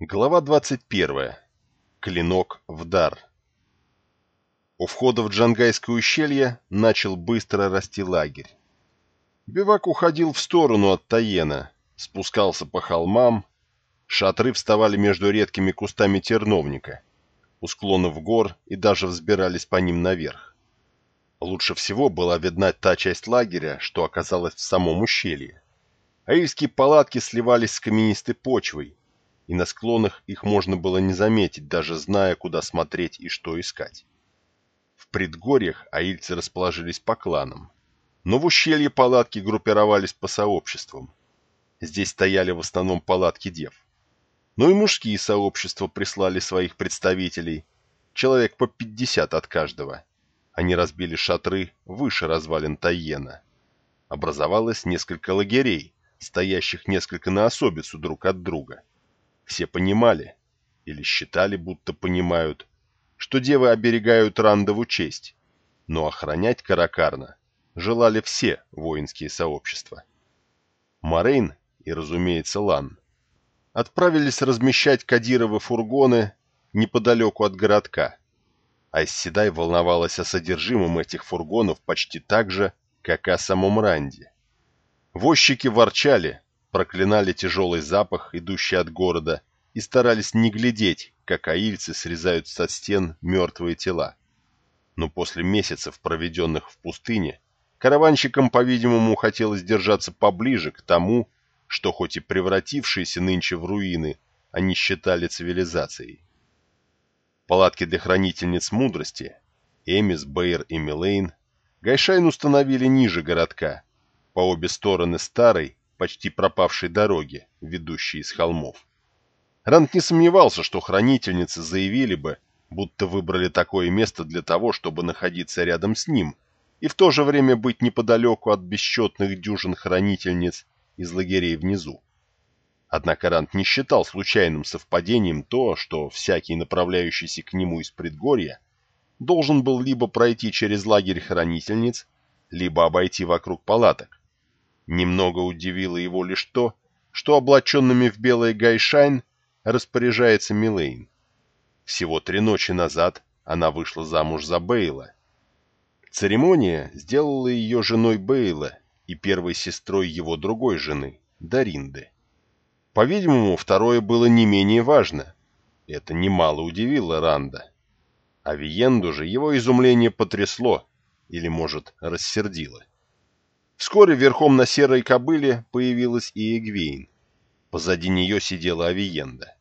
Глава 21. Клинок в дар. У входа в Джангайское ущелье начал быстро расти лагерь. Бивак уходил в сторону от Таена, спускался по холмам, шатры вставали между редкими кустами терновника, у склонов гор и даже взбирались по ним наверх. Лучше всего была видна та часть лагеря, что оказалась в самом ущелье. Аильские палатки сливались с каменистой почвой, и на склонах их можно было не заметить, даже зная, куда смотреть и что искать. В предгорьях аильцы расположились по кланам, но в ущелье палатки группировались по сообществам. Здесь стояли в основном палатки дев. Но и мужские сообщества прислали своих представителей, человек по 50 от каждого. Они разбили шатры выше развалин Тайена. Образовалось несколько лагерей, стоящих несколько на особицу друг от друга. Все понимали, или считали, будто понимают, что девы оберегают Рандову честь, но охранять Каракарна желали все воинские сообщества. Морейн и, разумеется, Лан отправились размещать Кадировы фургоны неподалеку от городка, а Исседай волновалась о содержимом этих фургонов почти так же, как и о самом Ранде. Возчики ворчали, проклинали тяжелый запах, идущий от города, и старались не глядеть, как аильцы срезают со стен мертвые тела. Но после месяцев, проведенных в пустыне, караванщикам, по-видимому, хотелось держаться поближе к тому, что хоть и превратившиеся нынче в руины, они считали цивилизацией. Палатки для хранительниц мудрости, Эмис, Бейр и Милейн, Гайшайн установили ниже городка, по обе стороны старой, почти пропавшей дороги, ведущей из холмов. Ранд не сомневался, что хранительницы заявили бы, будто выбрали такое место для того, чтобы находиться рядом с ним, и в то же время быть неподалеку от бесчетных дюжин хранительниц из лагерей внизу. Однако Ранд не считал случайным совпадением то, что всякий направляющийся к нему из предгорья должен был либо пройти через лагерь хранительниц, либо обойти вокруг палаток. Немного удивило его лишь то, что облаченными в белый гайшайн распоряжается Милейн. Всего три ночи назад она вышла замуж за Бейла. Церемония сделала ее женой Бейла и первой сестрой его другой жены, Даринды. По-видимому, второе было не менее важно. Это немало удивило Ранда. А Виенду же его изумление потрясло, или, может, рассердило. Вскоре верхом на серой кобыле появилась и Эгвейн. Позади нее сидела Авиенда.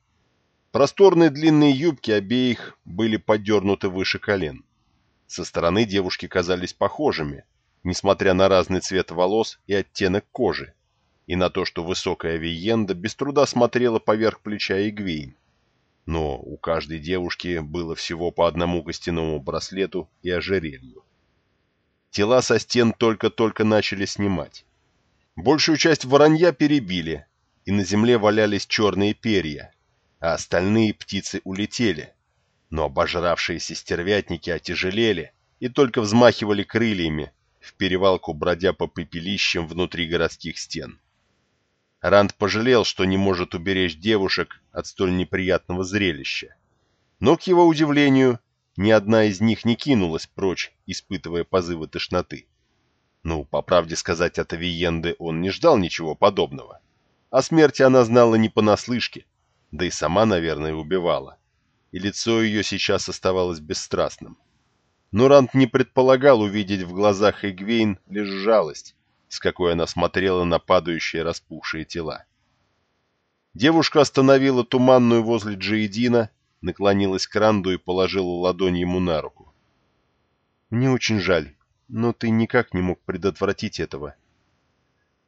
Просторные длинные юбки обеих были подернуты выше колен. Со стороны девушки казались похожими, несмотря на разный цвет волос и оттенок кожи, и на то, что высокая Авиенда без труда смотрела поверх плеча Эгвейн. Но у каждой девушки было всего по одному костяному браслету и ожерелью. Тела со стен только-только начали снимать. Большую часть воронья перебили, и на земле валялись черные перья, а остальные птицы улетели. Но обожравшиеся стервятники отяжелели и только взмахивали крыльями, в перевалку бродя по пепелищам внутри городских стен. Ранд пожалел, что не может уберечь девушек от столь неприятного зрелища. Но, к его удивлению, ни одна из них не кинулась прочь, испытывая позывы тошноты. Ну, по правде сказать, от Авиенды он не ждал ничего подобного. О смерти она знала не понаслышке, да и сама, наверное, убивала. И лицо ее сейчас оставалось бесстрастным. Но Рант не предполагал увидеть в глазах Эгвейн лишь жалость, с какой она смотрела на падающие распухшие тела. Девушка остановила туманную возле Джейдина наклонилась к Ранду и положила ладонь ему на руку. «Мне очень жаль, но ты никак не мог предотвратить этого».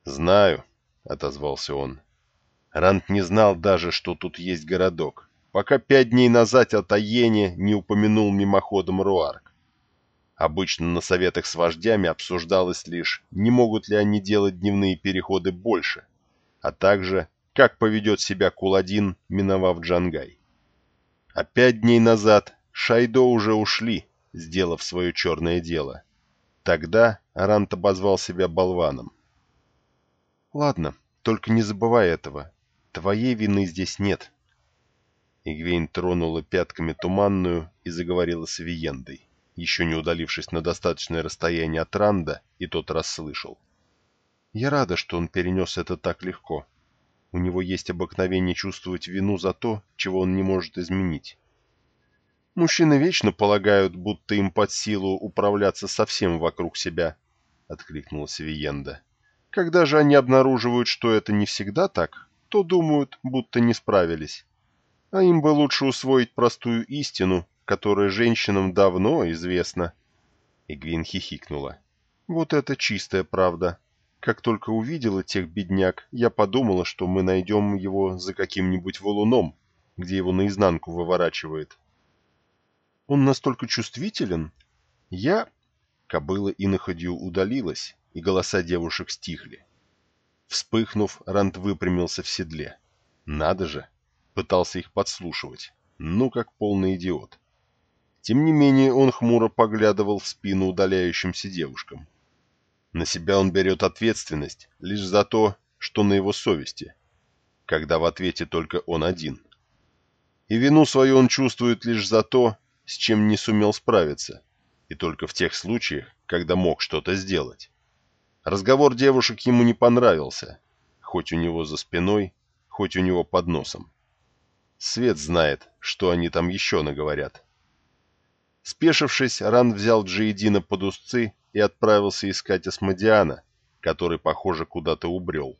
«Знаю», — отозвался он. Ранд не знал даже, что тут есть городок, пока пять дней назад о Таене не упомянул мимоходом Руарк. Обычно на советах с вождями обсуждалось лишь, не могут ли они делать дневные переходы больше, а также, как поведет себя Куладин, миновав Джангай. А пять дней назад Шайдо уже ушли, сделав свое черное дело. Тогда Арант обозвал себя болваном. «Ладно, только не забывай этого. Твоей вины здесь нет». Игвейн тронула пятками туманную и заговорила с Виендой, еще не удалившись на достаточное расстояние от Ранда, и тот расслышал. «Я рада, что он перенес это так легко. У него есть обыкновение чувствовать вину за то, чего он не может изменить. Мужчины вечно полагают, будто им под силу управляться совсем вокруг себя, — откликнулась Виенда. Когда же они обнаруживают, что это не всегда так, то думают, будто не справились. А им бы лучше усвоить простую истину, которая женщинам давно известна. Игвин хихикнула. Вот это чистая правда. Как только увидела тех бедняк, я подумала, что мы найдем его за каким-нибудь валуном, где его наизнанку выворачивает. Он настолько чувствителен? Я... Кобыла иноходью удалилась, и голоса девушек стихли. Вспыхнув, Рант выпрямился в седле. Надо же! Пытался их подслушивать. Ну, как полный идиот. Тем не менее, он хмуро поглядывал в спину удаляющимся девушкам. На себя он берет ответственность лишь за то, что на его совести, когда в ответе только он один. И вину свою он чувствует лишь за то, с чем не сумел справиться, и только в тех случаях, когда мог что-то сделать. Разговор девушек ему не понравился, хоть у него за спиной, хоть у него под носом. Свет знает, что они там еще наговорят. Спешившись, Ран взял Джиедина под узцы и отправился искать Асмодиана, который, похоже, куда-то убрел.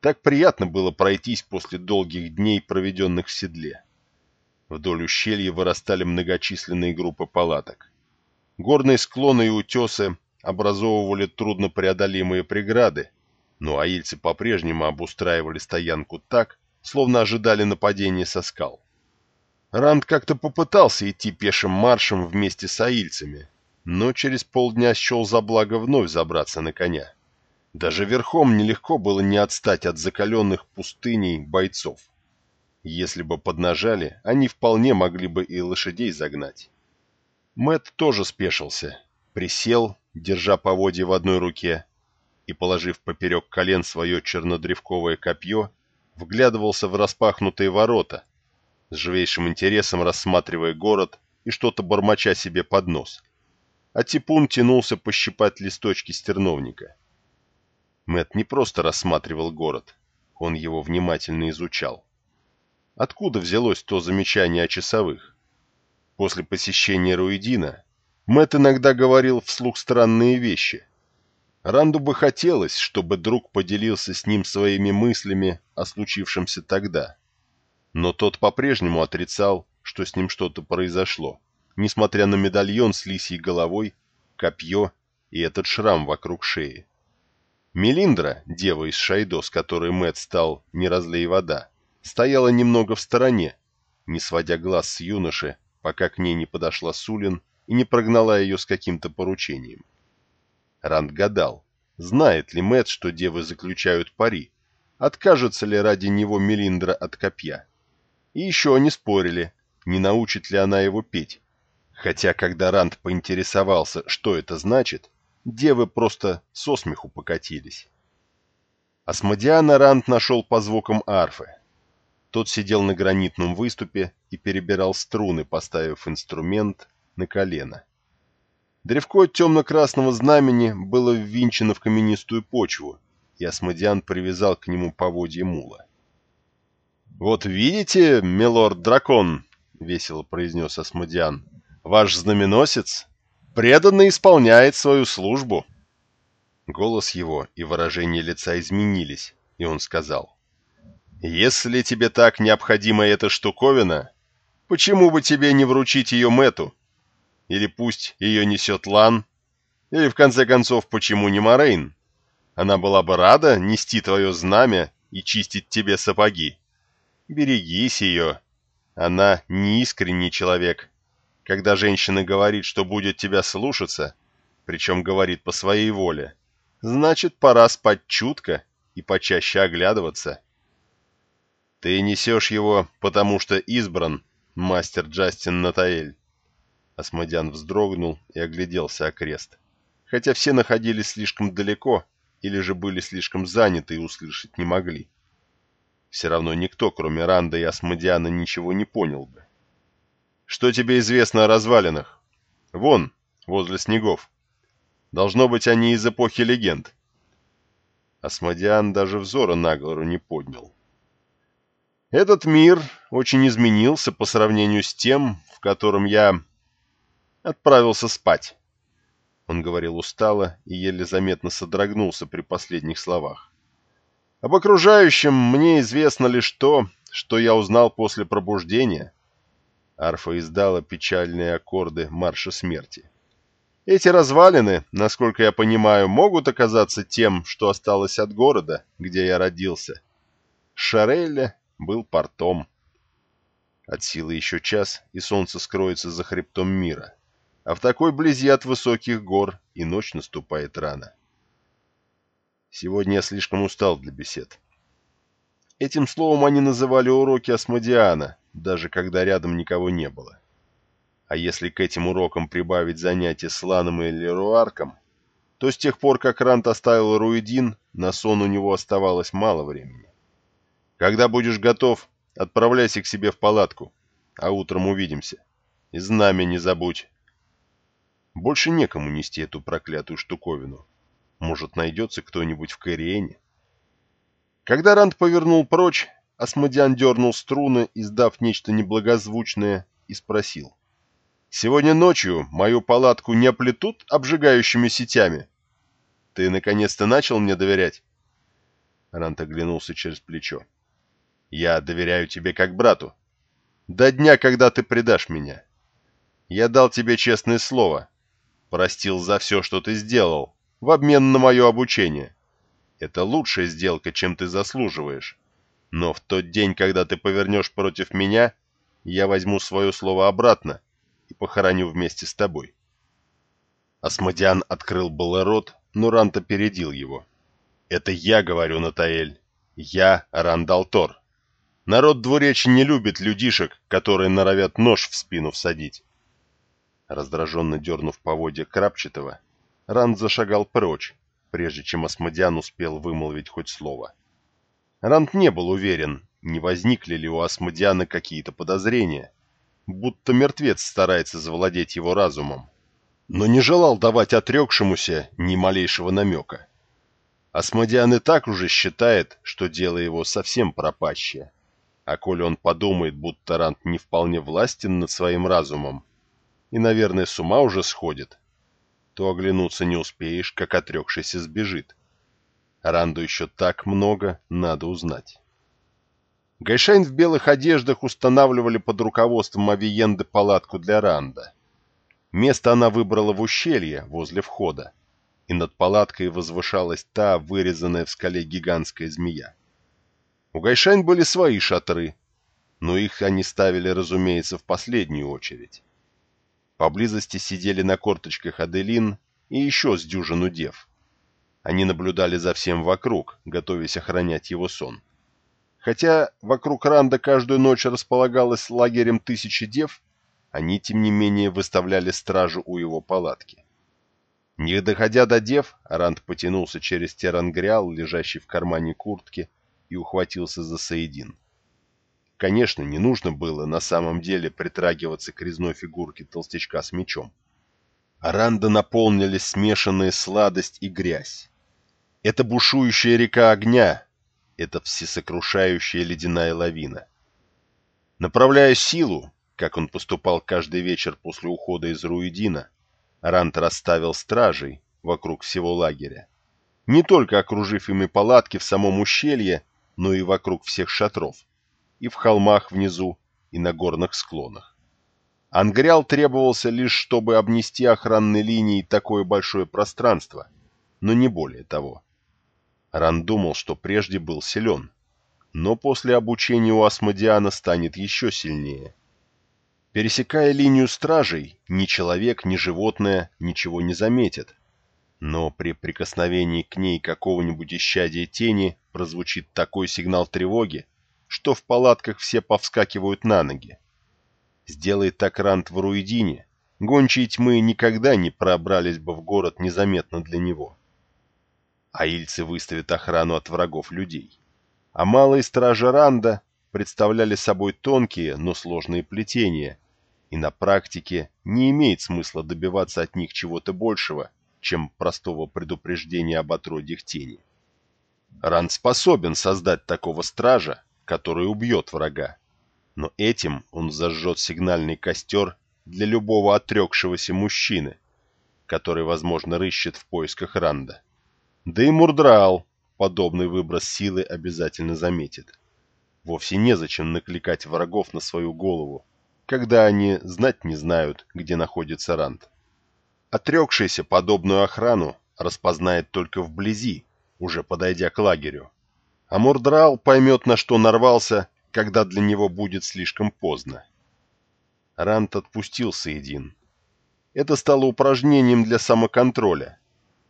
Так приятно было пройтись после долгих дней, проведенных в седле. Вдоль ущелья вырастали многочисленные группы палаток. Горные склоны и утесы образовывали труднопреодолимые преграды, но аильцы по-прежнему обустраивали стоянку так, словно ожидали нападения со скал. Ранд как-то попытался идти пешим маршем вместе с аильцами, но через полдня счел за благо вновь забраться на коня. Даже верхом нелегко было не отстать от закаленных пустыней бойцов. Если бы поднажали, они вполне могли бы и лошадей загнать. Мэт тоже спешился, присел, держа поводья в одной руке, и, положив поперек колен свое чернодревковое копье, вглядывался в распахнутые ворота, с живейшим интересом рассматривая город и что-то бормоча себе под нос. А Типун тянулся пощипать листочки стерновника. Мэт не просто рассматривал город, он его внимательно изучал. Откуда взялось то замечание о часовых? После посещения Руидина Мэт иногда говорил вслух странные вещи. Ранду бы хотелось, чтобы друг поделился с ним своими мыслями о случившемся тогда. Но тот по-прежнему отрицал, что с ним что-то произошло, несмотря на медальон с лисьей головой, копье и этот шрам вокруг шеи. Мелиндра, дева из Шайдо, с которой Мэт стал «не разлей вода», стояла немного в стороне, не сводя глаз с юноши, пока к ней не подошла Сулин и не прогнала ее с каким-то поручением. Ранд гадал, знает ли Мэт, что девы заключают пари, откажется ли ради него Мелиндра от копья. И еще они спорили, не научит ли она его петь. Хотя, когда Ранд поинтересовался, что это значит, девы просто со смеху покатились. Асмодиана Ранд нашел по звукам арфы. Тот сидел на гранитном выступе и перебирал струны, поставив инструмент на колено. Древко темно-красного знамени было ввинчено в каменистую почву, и Асмодиан привязал к нему поводье мула. «Вот видите, милорд-дракон», — весело произнес Асмодиан, — «ваш знаменосец преданно исполняет свою службу». Голос его и выражение лица изменились, и он сказал, «Если тебе так необходима эта штуковина, почему бы тебе не вручить ее Мэту? Или пусть ее несет Лан? Или, в конце концов, почему не Морейн? Она была бы рада нести твое знамя и чистить тебе сапоги. Берегись ее. Она неискренний человек. Когда женщина говорит, что будет тебя слушаться, причем говорит по своей воле, значит, пора спать чутко и почаще оглядываться». «Ты несешь его, потому что избран, мастер Джастин Натаэль». Асмодиан вздрогнул и огляделся окрест. Хотя все находились слишком далеко или же были слишком заняты и услышать не могли. Все равно никто, кроме Ранда и Асмодиана, ничего не понял бы. «Что тебе известно о развалинах?» «Вон, возле снегов. Должно быть, они из эпохи легенд». Асмодиан даже взора на гору не поднял. «Этот мир очень изменился по сравнению с тем, в котором я отправился спать». Он говорил устало и еле заметно содрогнулся при последних словах. «Об окружающем мне известно лишь то, что я узнал после пробуждения». Арфа издала печальные аккорды марша смерти. Эти развалины, насколько я понимаю, могут оказаться тем, что осталось от города, где я родился. Шарелля был портом. От силы еще час, и солнце скроется за хребтом мира а в такой близи от высоких гор и ночь наступает рано. Сегодня я слишком устал для бесед. Этим словом они называли уроки Асмодиана, даже когда рядом никого не было. А если к этим урокам прибавить занятия с Ланом или Руарком, то с тех пор, как Рант оставил Руидин, на сон у него оставалось мало времени. Когда будешь готов, отправляйся к себе в палатку, а утром увидимся. И знамя не забудь. Больше некому нести эту проклятую штуковину. Может, найдется кто-нибудь в Кориэне? Когда Ранд повернул прочь, Асмодиан дернул струны, издав нечто неблагозвучное, и спросил. «Сегодня ночью мою палатку не оплетут обжигающими сетями? Ты наконец-то начал мне доверять?» Рант оглянулся через плечо. «Я доверяю тебе как брату. До дня, когда ты предашь меня. Я дал тебе честное слово, Простил за все, что ты сделал, в обмен на мое обучение. Это лучшая сделка, чем ты заслуживаешь. Но в тот день, когда ты повернешь против меня, я возьму свое слово обратно и похороню вместе с тобой. Асмодиан открыл было рот, но Рант опередил его. «Это я говорю, Натаэль. Я Рандалтор. Народ двуречи не любит людишек, которые норовят нож в спину всадить. Раздраженно дернув поводья Крапчатого, Ранд зашагал прочь, прежде чем Асмодиан успел вымолвить хоть слово. Ранд не был уверен, не возникли ли у Асмодиана какие-то подозрения, будто мертвец старается завладеть его разумом, но не желал давать отрекшемуся ни малейшего намека. Асмодиан и так уже считает, что дело его совсем пропащее, а коли он подумает, будто Ранд не вполне властен над своим разумом, и, наверное, с ума уже сходит, то оглянуться не успеешь, как отрекшийся сбежит. Ранду еще так много надо узнать. Гайшайн в белых одеждах устанавливали под руководством Авиенды палатку для Ранда. Место она выбрала в ущелье, возле входа, и над палаткой возвышалась та вырезанная в скале гигантская змея. У Гайшайн были свои шатры, но их они ставили, разумеется, в последнюю очередь. Поблизости сидели на корточках Аделин и еще с дюжину дев. Они наблюдали за всем вокруг, готовясь охранять его сон. Хотя вокруг Ранда каждую ночь располагалось лагерем тысячи дев, они, тем не менее, выставляли стражу у его палатки. Не доходя до дев, Ранд потянулся через терангриал, лежащий в кармане куртки, и ухватился за Саидин. Конечно, не нужно было на самом деле притрагиваться к резной фигурке толстячка с мечом. Аранда наполнили смешанная сладость и грязь. Это бушующая река огня, это всесокрушающая ледяная лавина. Направляя силу, как он поступал каждый вечер после ухода из Руидина, Арант расставил стражей вокруг всего лагеря, не только окружив ими палатки в самом ущелье, но и вокруг всех шатров и в холмах внизу, и на горных склонах. Ангриал требовался лишь, чтобы обнести охранной линией такое большое пространство, но не более того. Ран думал, что прежде был силен, но после обучения у Асмодиана станет еще сильнее. Пересекая линию стражей, ни человек, ни животное ничего не заметят, но при прикосновении к ней какого-нибудь исчадия тени прозвучит такой сигнал тревоги, что в палатках все повскакивают на ноги. Сделай так Рант в Руидине, гончие тьмы никогда не пробрались бы в город незаметно для него. Аильцы выставят охрану от врагов людей. а малые стражи Ранда представляли собой тонкие, но сложные плетения, и на практике не имеет смысла добиваться от них чего-то большего, чем простого предупреждения об отродьях тени. Ранд способен создать такого стража, который убьет врага, но этим он зажжет сигнальный костер для любого отрекшегося мужчины, который, возможно, рыщет в поисках Ранда. Да и Мурдраал подобный выброс силы обязательно заметит. Вовсе незачем накликать врагов на свою голову, когда они знать не знают, где находится Ранд. Отрекшийся подобную охрану распознает только вблизи, уже подойдя к лагерю. А Мурдрал поймет, на что нарвался, когда для него будет слишком поздно. Рант отпустил Саидин. Это стало упражнением для самоконтроля.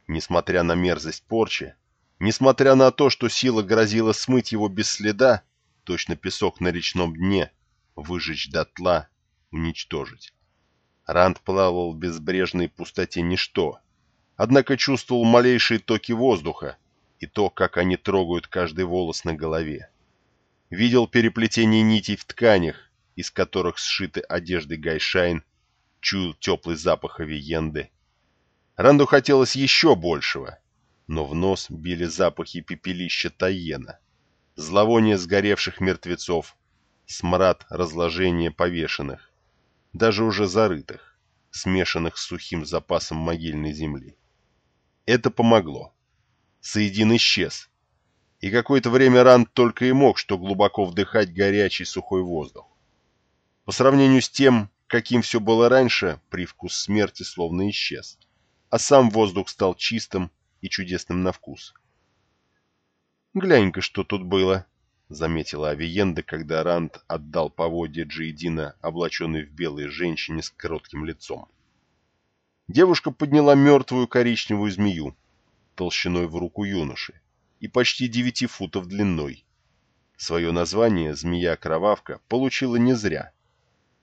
Несмотря на мерзость порчи, несмотря на то, что сила грозила смыть его без следа, точно песок на речном дне, выжечь дотла, уничтожить. Ранд плавал в безбрежной пустоте ничто, однако чувствовал малейшие токи воздуха и то, как они трогают каждый волос на голове. Видел переплетение нитей в тканях, из которых сшиты одежды Гайшайн, чуял теплый запах авиенды. Ранду хотелось еще большего, но в нос били запахи пепелища Тайена, зловоние сгоревших мертвецов, смрад разложения повешенных, даже уже зарытых, смешанных с сухим запасом могильной земли. Это помогло. Соедин исчез, и какое-то время Ранд только и мог что глубоко вдыхать горячий сухой воздух. По сравнению с тем, каким все было раньше, привкус смерти словно исчез, а сам воздух стал чистым и чудесным на вкус. «Глянь-ка, что тут было», — заметила Авиенда, когда Ранд отдал поводья Джейдина, облаченной в белой женщине с коротким лицом. Девушка подняла мертвую коричневую змею, толщиной в руку юноши, и почти девяти футов длиной. Свое название «Змея-кровавка» получила не зря —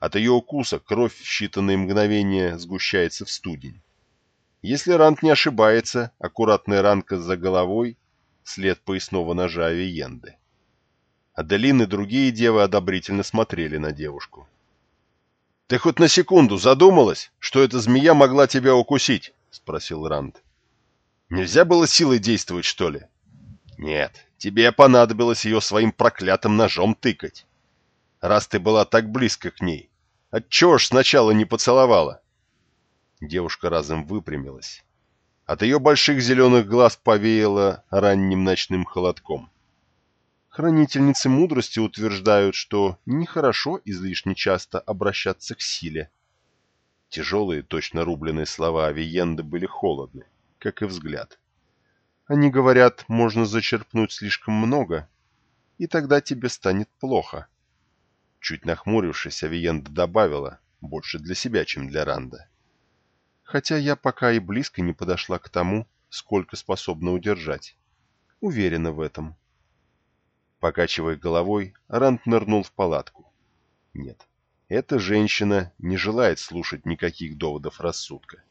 от ее укуса кровь в считанные мгновения сгущается в студень. Если Рант не ошибается, аккуратная ранка за головой — след поясного ножа Авиенды. Аделин и другие девы одобрительно смотрели на девушку. — Ты хоть на секунду задумалась, что эта змея могла тебя укусить? — спросил Ранд. — Нельзя было силой действовать, что ли? — Нет, тебе понадобилось ее своим проклятым ножом тыкать. Раз ты была так близко к ней, Отчего ж сначала не поцеловала?» Девушка разом выпрямилась. От ее больших зеленых глаз повеяло ранним ночным холодком. Хранительницы мудрости утверждают, что нехорошо излишне часто обращаться к силе. Тяжелые, точно рубленые слова Авиенды были холодны, как и взгляд. Они говорят, можно зачерпнуть слишком много, и тогда тебе станет плохо. Чуть нахмурившись, Авиенда добавила, больше для себя, чем для Ранда. Хотя я пока и близко не подошла к тому, сколько способна удержать. Уверена в этом. Покачивая головой, Ранд нырнул в палатку. Нет, эта женщина не желает слушать никаких доводов рассудка.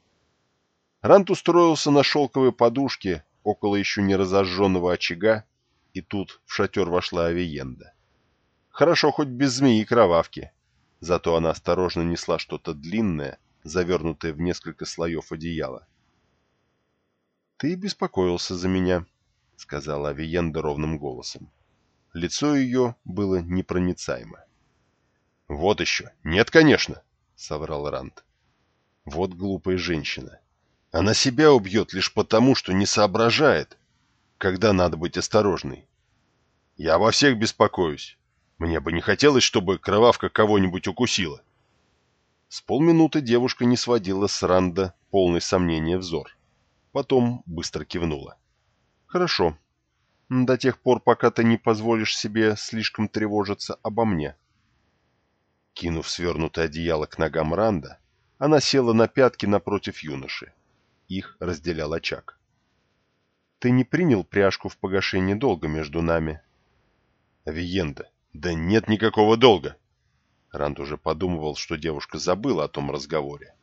Рант устроился на шелковой подушке около еще не разожженного очага, и тут в шатер вошла Авиенда. Хорошо хоть без змеи кровавки. Зато она осторожно несла что-то длинное, завернутое в несколько слоев одеяла. «Ты беспокоился за меня», — сказала Авиенда ровным голосом. Лицо ее было непроницаемо. «Вот еще! Нет, конечно!» — соврал Ранд. «Вот глупая женщина. Она себя убьет лишь потому, что не соображает, когда надо быть осторожной. Я во всех беспокоюсь. Мне бы не хотелось, чтобы кровавка кого-нибудь укусила. С полминуты девушка не сводила с Ранда полный сомнения взор. Потом быстро кивнула. «Хорошо. До тех пор, пока ты не позволишь себе слишком тревожиться обо мне». Кинув свернутое одеяло к ногам Ранда, она села на пятки напротив юноши. Их разделял очаг. «Ты не принял пряжку в погашении долга между нами?» «Виенда, да нет никакого долга. Ранд уже подумывал, что девушка забыла о том разговоре.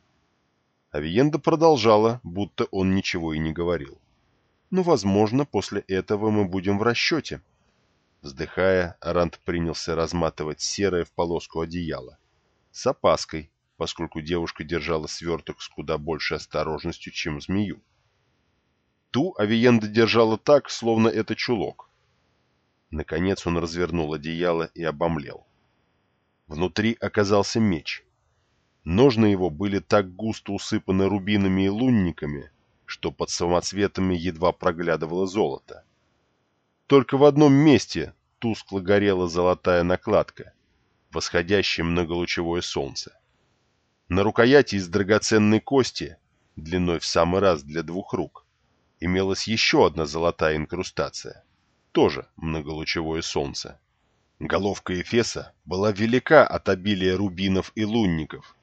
Авиенда продолжала, будто он ничего и не говорил. «Ну, возможно, после этого мы будем в расчете. Вздыхая, Рант принялся разматывать серое в полоску одеяло. С опаской, поскольку девушка держала сверток с куда большей осторожностью, чем змею. Ту Авиенда держала так, словно это чулок. Наконец он развернул одеяло и обомлел. Внутри оказался меч. Ножны его были так густо усыпаны рубинами и лунниками, что под самоцветами едва проглядывало золото. Только в одном месте тускло горела золотая накладка, восходящее многолучевое солнце. На рукояти из драгоценной кости, длиной в самый раз для двух рук, имелась еще одна золотая инкрустация, тоже многолучевое солнце. Головка Эфеса была велика от обилия рубинов и лунников.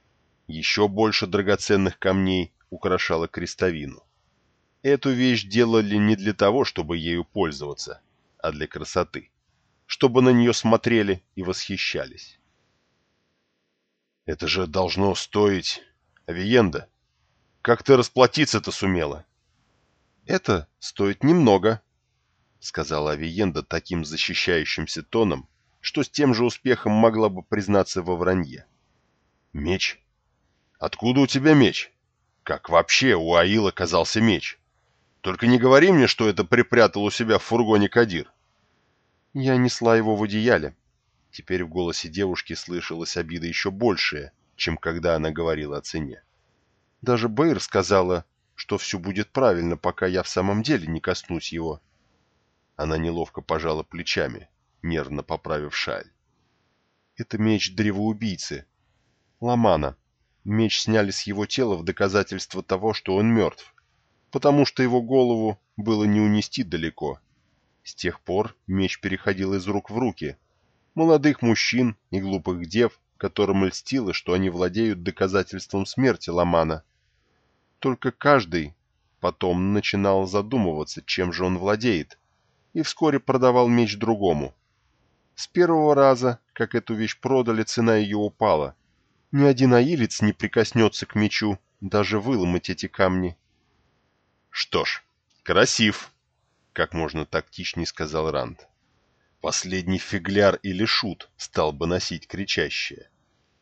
Еще больше драгоценных камней украшала крестовину. Эту вещь делали не для того, чтобы ею пользоваться, а для красоты, чтобы на нее смотрели и восхищались. «Это же должно стоить... Авиенда! Как ты расплатиться-то сумела?» «Это стоит немного», — сказала Авиенда таким защищающимся тоном, что с тем же успехом могла бы признаться во вранье. «Меч? Откуда у тебя меч? Как вообще у Аил оказался меч? Только не говори мне, что это припрятал у себя в фургоне Кадир». «Я несла его в одеяле». Теперь в голосе девушки слышалась обида еще большая, чем когда она говорила о цене. Даже Бэйр сказала, что все будет правильно, пока я в самом деле не коснусь его. Она неловко пожала плечами, нервно поправив шаль. Это меч древоубийцы. Ламана. Меч сняли с его тела в доказательство того, что он мертв, потому что его голову было не унести далеко. С тех пор меч переходил из рук в руки. Молодых мужчин и глупых дев, которым льстило, что они владеют доказательством смерти Ламана. Только каждый потом начинал задумываться, чем же он владеет, и вскоре продавал меч другому. С первого раза, как эту вещь продали, цена ее упала. Ни один аилец не прикоснется к мечу, даже выломать эти камни. «Что ж, красив!» — как можно тактичней сказал Ранд. Последний фигляр или шут стал бы носить кричащее,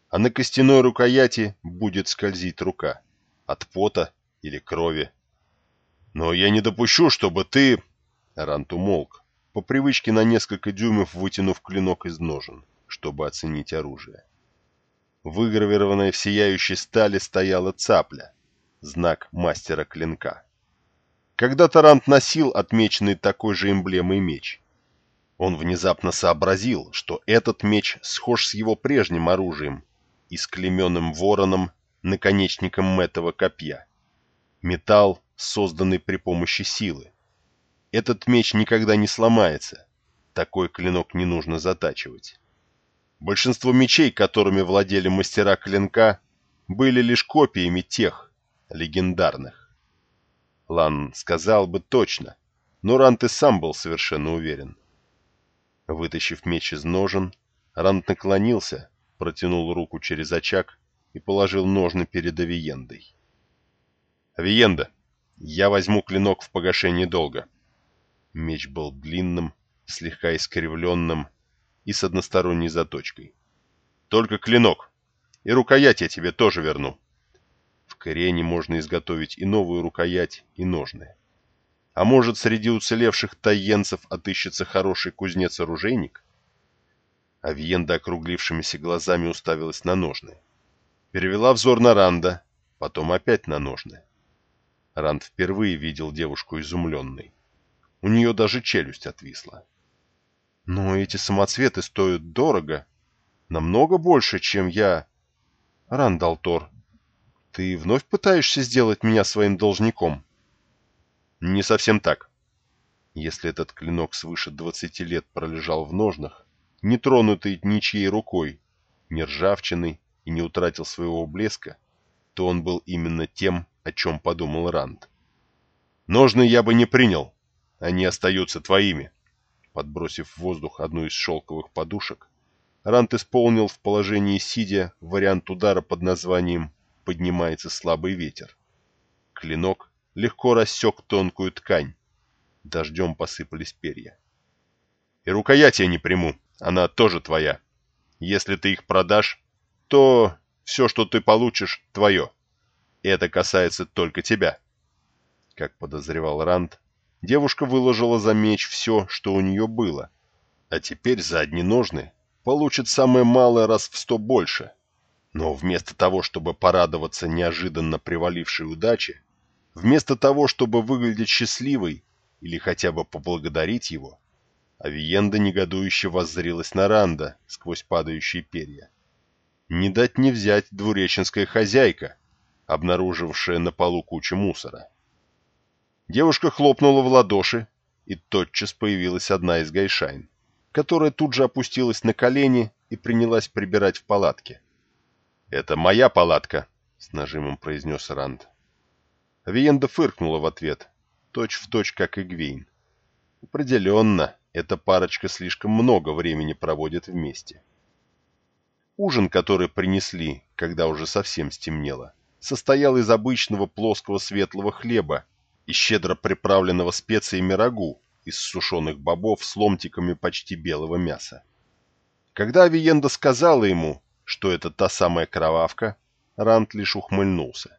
а на костяной рукояти будет скользить рука от пота или крови. Но я не допущу, чтобы ты... Рант умолк, по привычке на несколько дюймов вытянув клинок из ножен, чтобы оценить оружие. Выгравированная в сияющей стали стояла цапля, знак мастера клинка. Когда-то Рант носил отмеченный такой же эмблемой меч. Он внезапно сообразил, что этот меч схож с его прежним оружием и с клеменным вороном наконечником этого копья. Металл, созданный при помощи силы. Этот меч никогда не сломается. Такой клинок не нужно затачивать. Большинство мечей, которыми владели мастера клинка, были лишь копиями тех, легендарных. Лан сказал бы точно, но Рант и сам был совершенно уверен. Вытащив меч из ножен, Рант наклонился, протянул руку через очаг и положил ножны перед Авиендой. «Авиенда, я возьму клинок в погашение долга». Меч был длинным, слегка искривленным и с односторонней заточкой. «Только клинок, и рукоять я тебе тоже верну». В Корене можно изготовить и новую рукоять, и ножны. А может, среди уцелевших тайенцев отыщется хороший кузнец-оружейник? Авиенда округлившимися глазами уставилась на ножны. Перевела взор на Ранда, потом опять на ножны. Ранд впервые видел девушку изумленной. У нее даже челюсть отвисла. «Но эти самоцветы стоят дорого. Намного больше, чем я...» «Рандалтор, ты вновь пытаешься сделать меня своим должником?» «Не совсем так. Если этот клинок свыше двадцати лет пролежал в ножнах, не тронутый ничьей рукой, не ржавчиной и не утратил своего блеска, то он был именно тем, о чем подумал Ранд. «Ножны я бы не принял. Они остаются твоими». Подбросив в воздух одну из шелковых подушек, Рант исполнил в положении сидя вариант удара под названием «Поднимается слабый ветер». Клинок легко рассек тонкую ткань. Дождем посыпались перья. И рукоять я не приму, она тоже твоя. Если ты их продашь, то все, что ты получишь, твое. И это касается только тебя. Как подозревал Ранд, девушка выложила за меч все, что у нее было, а теперь за одни ножны получит самое малое раз в сто больше. Но вместо того, чтобы порадоваться неожиданно привалившей удаче, вместо того, чтобы выглядеть счастливой или хотя бы поблагодарить его, Авиенда негодующе воззрилась на Ранда сквозь падающие перья. Не дать не взять двуреченская хозяйка, обнаружившая на полу кучу мусора. Девушка хлопнула в ладоши, и тотчас появилась одна из гайшайн, которая тут же опустилась на колени и принялась прибирать в палатке. «Это моя палатка», — с нажимом произнес Ранд. Авиенда фыркнула в ответ, точь в точь, как Эгвейн. Определенно, эта парочка слишком много времени проводит вместе. Ужин, который принесли, когда уже совсем стемнело, состоял из обычного плоского светлого хлеба и щедро приправленного специями рагу из сушеных бобов с ломтиками почти белого мяса. Когда Авиенда сказала ему, что это та самая кровавка, Рант лишь ухмыльнулся.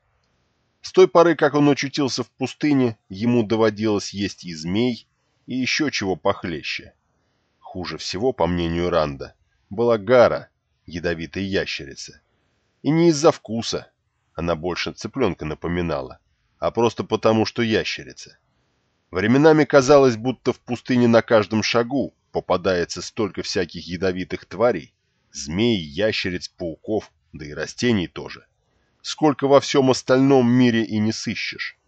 С той поры, как он очутился в пустыне, ему доводилось есть и змей, и еще чего похлеще. Хуже всего, по мнению Ранда, была гара, ядовитая ящерица. И не из-за вкуса, она больше цыпленка напоминала, а просто потому, что ящерица. Временами казалось, будто в пустыне на каждом шагу попадается столько всяких ядовитых тварей, змей, ящериц, пауков, да и растений тоже. Сколько во всем остальном мире и не сыщешь.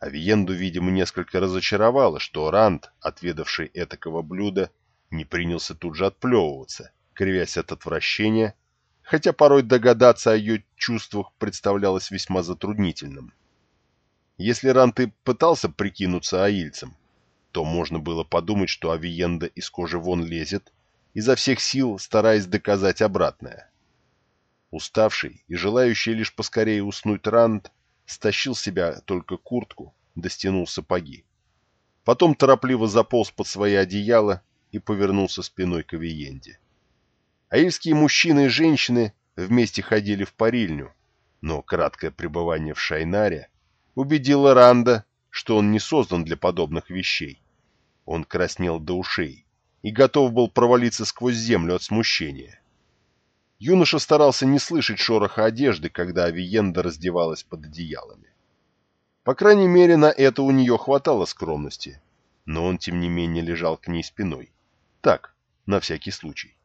Авиенду, видимо, несколько разочаровало, что Ранд, отведавший этакого блюда, не принялся тут же отплевываться, кривясь от отвращения, хотя порой догадаться о ее чувствах представлялось весьма затруднительным. Если Ранты пытался прикинуться аильцем, то можно было подумать, что Авиенда из кожи вон лезет, изо всех сил стараясь доказать обратное. Уставший и желающий лишь поскорее уснуть Ранд стащил себя только куртку, достянул сапоги. Потом торопливо заполз под свои одеяла и повернулся спиной к Авиенде. Аильские мужчины и женщины вместе ходили в парильню, но краткое пребывание в Шайнаре убедила Ранда, что он не создан для подобных вещей. Он краснел до ушей и готов был провалиться сквозь землю от смущения. Юноша старался не слышать шороха одежды, когда Авиенда раздевалась под одеялами. По крайней мере, на это у нее хватало скромности, но он, тем не менее, лежал к ней спиной. Так, на всякий случай.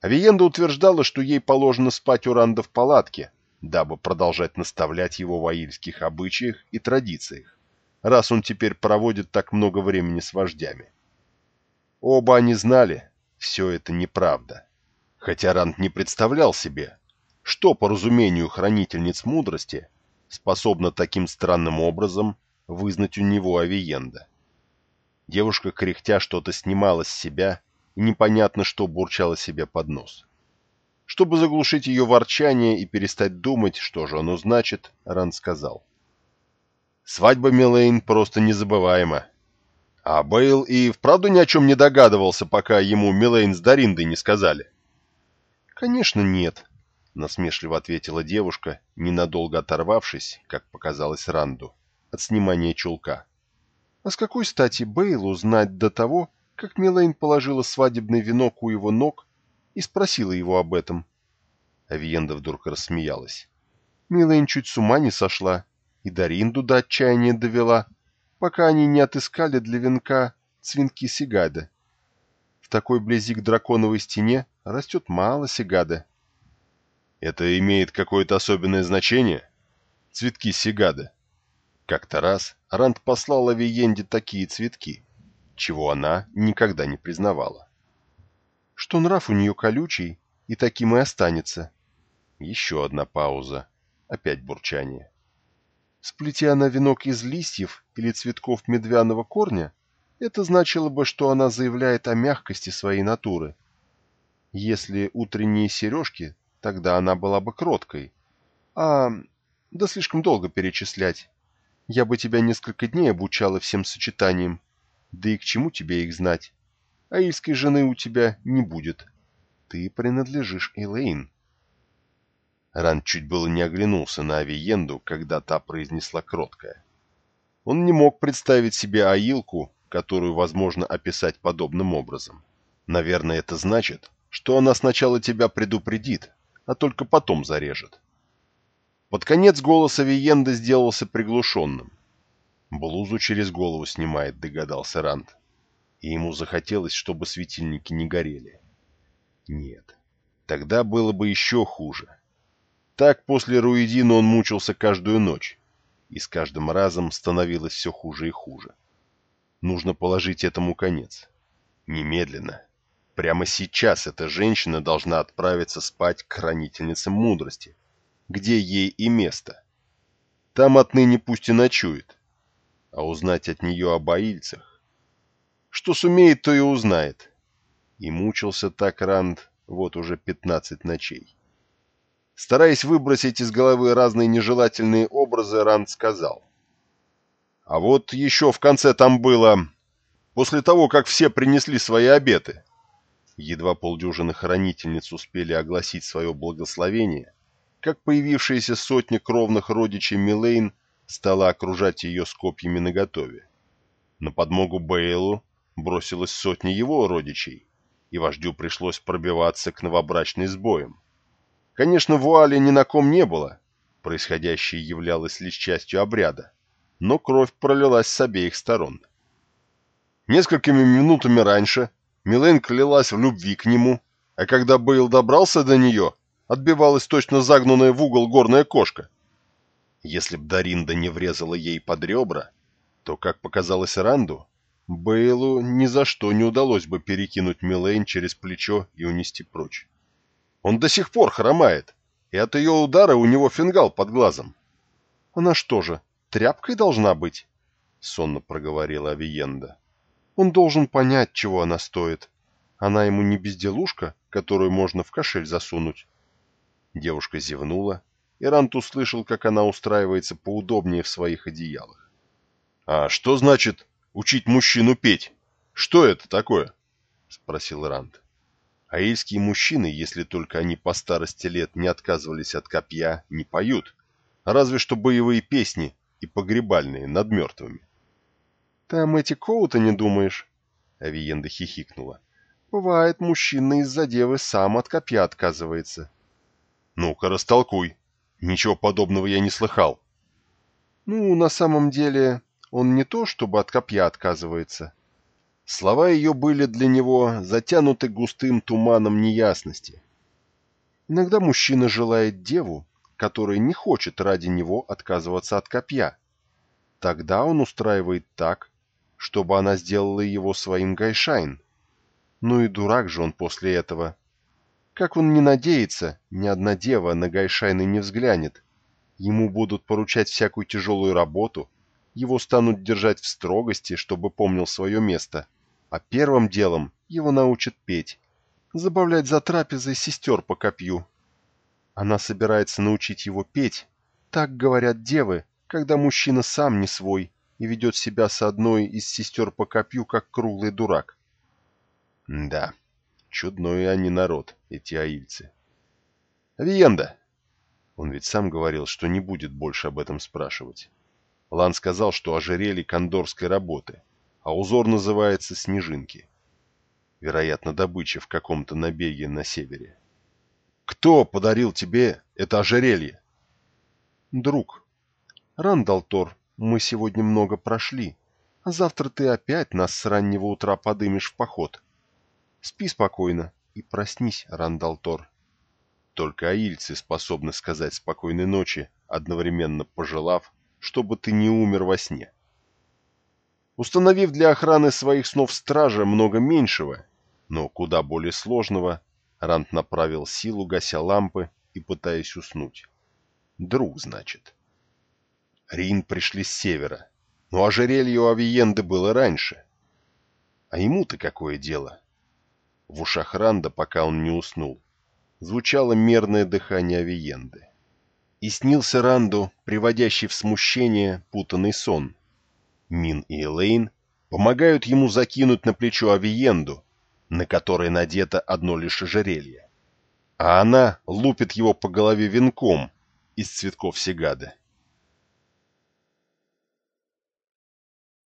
Авиенда утверждала, что ей положено спать у Ранда в палатке, дабы продолжать наставлять его в аильских обычаях и традициях, раз он теперь проводит так много времени с вождями. Оба они знали, все это неправда. Хотя Ранд не представлял себе, что, по разумению хранительниц мудрости, способна таким странным образом вызнать у него Авиенда. Девушка, кряхтя, что-то снимала с себя и непонятно что бурчала себе под нос. Чтобы заглушить ее ворчание и перестать думать, что же оно значит, Ран сказал. «Свадьба Милейн просто незабываема. А Бейл и вправду ни о чем не догадывался, пока ему Милейн с Дариндой не сказали». «Конечно нет», — насмешливо ответила девушка, ненадолго оторвавшись, как показалось Ранду, от снимания чулка. «А с какой стати Бейлу знать до того, как Милейн положила свадебный венок у его ног и спросила его об этом. Авиенда вдруг рассмеялась. Милейн чуть с ума не сошла и Даринду до отчаяния довела, пока они не отыскали для венка цвинки сигада. В такой близи к драконовой стене растет мало сигада. Это имеет какое-то особенное значение? Цветки сигада. Как-то раз Ранд послал Авиенде такие цветки, чего она никогда не признавала что нрав у нее колючий и таким и останется. Еще одна пауза. Опять бурчание. Сплети она венок из листьев или цветков медвяного корня, это значило бы, что она заявляет о мягкости своей натуры. Если утренние сережки, тогда она была бы кроткой. А, да слишком долго перечислять. Я бы тебя несколько дней обучала всем сочетаниям. Да и к чему тебе их знать? аильской жены у тебя не будет. Ты принадлежишь Элейн. Ран чуть было не оглянулся на Авиенду, когда та произнесла кроткое. Он не мог представить себе Аилку, которую возможно описать подобным образом. Наверное, это значит, что она сначала тебя предупредит, а только потом зарежет. Под конец голос Авиенды сделался приглушенным. Блузу через голову снимает, догадался Ранд. И ему захотелось, чтобы светильники не горели. Нет, тогда было бы еще хуже. Так после Руидина он мучился каждую ночь, и с каждым разом становилось все хуже и хуже. Нужно положить этому конец. Немедленно. Прямо сейчас эта женщина должна отправиться спать к хранительнице мудрости, где ей и место. Там отныне пусть и ночует, а узнать от нее об аильцах. Что сумеет, то и узнает. И мучился так Ранд вот уже пятнадцать ночей. Стараясь выбросить из головы разные нежелательные образы, Ранд сказал. А вот еще в конце там было... После того, как все принесли свои обеты. Едва полдюжины хранительниц успели огласить свое благословение, как появившаяся сотня кровных родичей Милейн стала окружать ее с копьями наготове. На подмогу Бейлу бросилась сотня его родичей, и вождю пришлось пробиваться к новобрачной с. Конечно, вуали ни на ком не было, происходящее являлось лишь частью обряда, но кровь пролилась с обеих сторон. Несколькими минутами раньше Милен клялась в любви к нему, а когда Бейл добрался до нее, отбивалась точно загнанная в угол горная кошка. Если б Даринда не врезала ей под ребра, то, как показалось Ранду, Бейлу ни за что не удалось бы перекинуть Милейн через плечо и унести прочь. Он до сих пор хромает, и от ее удара у него фингал под глазом. Она что же, тряпкой должна быть? — сонно проговорила Авиенда. Он должен понять, чего она стоит. Она ему не безделушка, которую можно в кошель засунуть. Девушка зевнула и Рант услышал, как она устраивается поудобнее в своих одеялах. «А что значит учить мужчину петь? Что это такое?» — спросил Рант. Аильские мужчины, если только они по старости лет не отказывались от копья, не поют, разве что боевые песни и погребальные над мертвыми. «Там эти коута не думаешь?» — Авиенда хихикнула. «Бывает, мужчина из-за девы сам от копья отказывается». «Ну-ка, растолкуй», Ничего подобного я не слыхал. Ну, на самом деле, он не то, чтобы от копья отказывается. Слова ее были для него затянуты густым туманом неясности. Иногда мужчина желает деву, которая не хочет ради него отказываться от копья. Тогда он устраивает так, чтобы она сделала его своим гайшайн. Ну и дурак же он после этого. Как он ни надеется, ни одна дева на гайшайна не взглянет. Ему будут поручать всякую тяжелую работу, его станут держать в строгости, чтобы помнил свое место, а первым делом его научат петь, забавлять за трапезой сестер по копью. Она собирается научить его петь, так говорят девы, когда мужчина сам не свой и ведет себя с одной из сестер по копью, как круглый дурак. Да. Чудной они народ, эти аильцы. Авиенда! Он ведь сам говорил, что не будет больше об этом спрашивать. Лан сказал, что ожерелье кондорской работы, а узор называется «Снежинки». Вероятно, добыча в каком-то набеге на севере. «Кто подарил тебе это ожерелье?» «Друг. Рандалтор, мы сегодня много прошли, а завтра ты опять нас с раннего утра подымешь в поход. Спи спокойно и проснись, Рандалтор. Только аильцы способны сказать спокойной ночи, одновременно пожелав, чтобы ты не умер во сне. Установив для охраны своих снов стража много меньшего, но куда более сложного, Ранд направил силу, гася лампы и пытаясь уснуть. Друг, значит. Рин пришли с севера, но ожерелье у Авиенды было раньше. А ему-то какое дело? В ушах Ранда, пока он не уснул, звучало мерное дыхание Авиенды. И снился Ранду, приводящий в смущение, путанный сон. Мин и Элейн помогают ему закинуть на плечо Авиенду, на которой надето одно лишь ожерелье. А она лупит его по голове венком из цветков сигады.